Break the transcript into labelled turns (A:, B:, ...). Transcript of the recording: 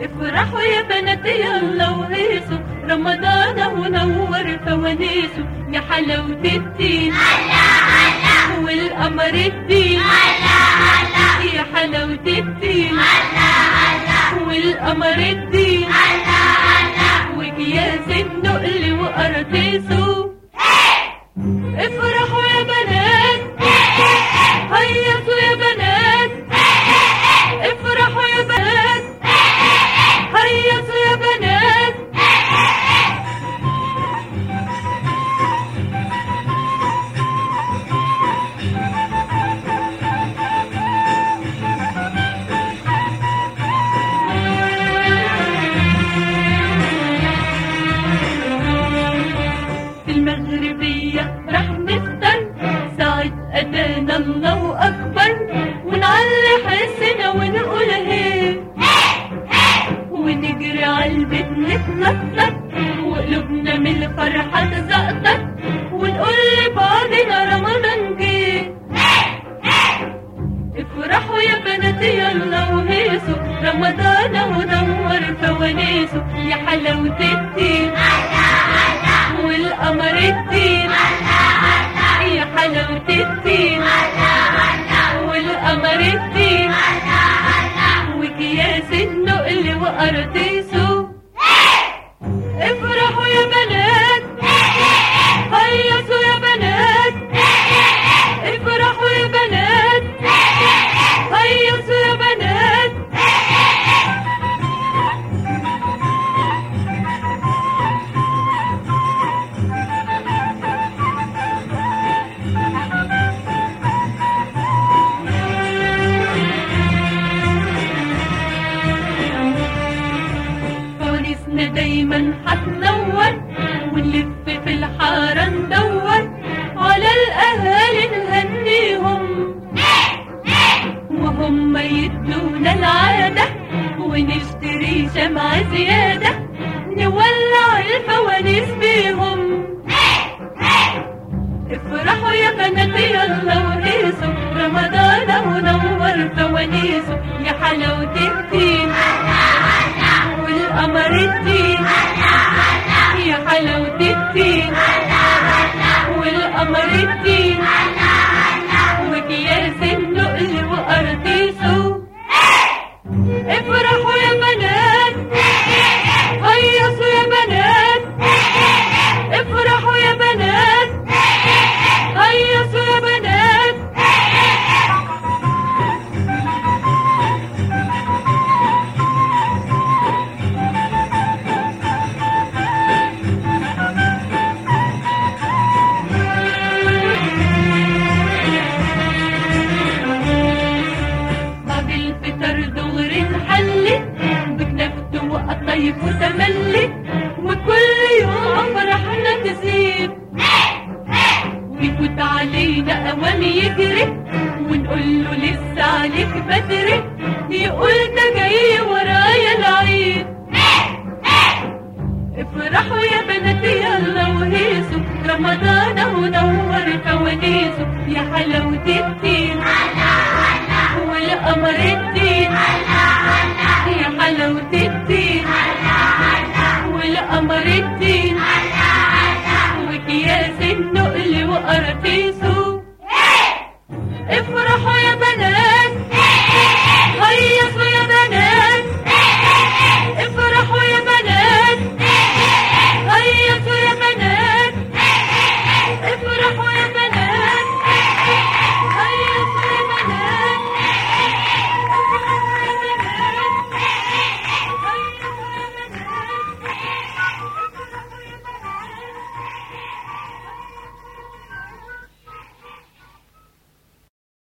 A: افرحوا يا بنات يلا وهيصوا رمضان أهو نور فوانيسه يا حلاوة الدين والقمر الدين يا حلاوة الدين والقمر الدين وكياس النقل وقراطيسه افرحوا نفطر ساعة أذان الله أكبر ونعلي حسنا ونقول هي ونجري عالبيت نتنطط وقلوبنا من الفرحة تزقطط ونقول لبعضنا رمضان جه. افرحوا يا بنات يلا وهيصوا رمضان اهو نور فوانيسه يا حلاوة الدين. النقل وقراطيسه هتنور ونلف في الحارة ندور على الأهالي نهنيهم. وهم يدونا العادة ونشتري شمعة زيادة. نولع الفوانيس بيهم افرحوا يا بنات يلا وهيصوا رمضان اهو نور فوانيسه يا حلاوة الدين. والقمر الدين. يا حلاوة الدين والقمر الدين وكياس النقل وقراطيسه افرحوا يا الهوام يجري ونقول له لسه عليك بدري. يقول ده جاي ورايا العيد. افرحوا يا بنات يلا وهيصوا. رمضان أهو نور فوانيسه يا حلاوة الدين والقمر الدين. يا حلاوة الدين والقمر الدين.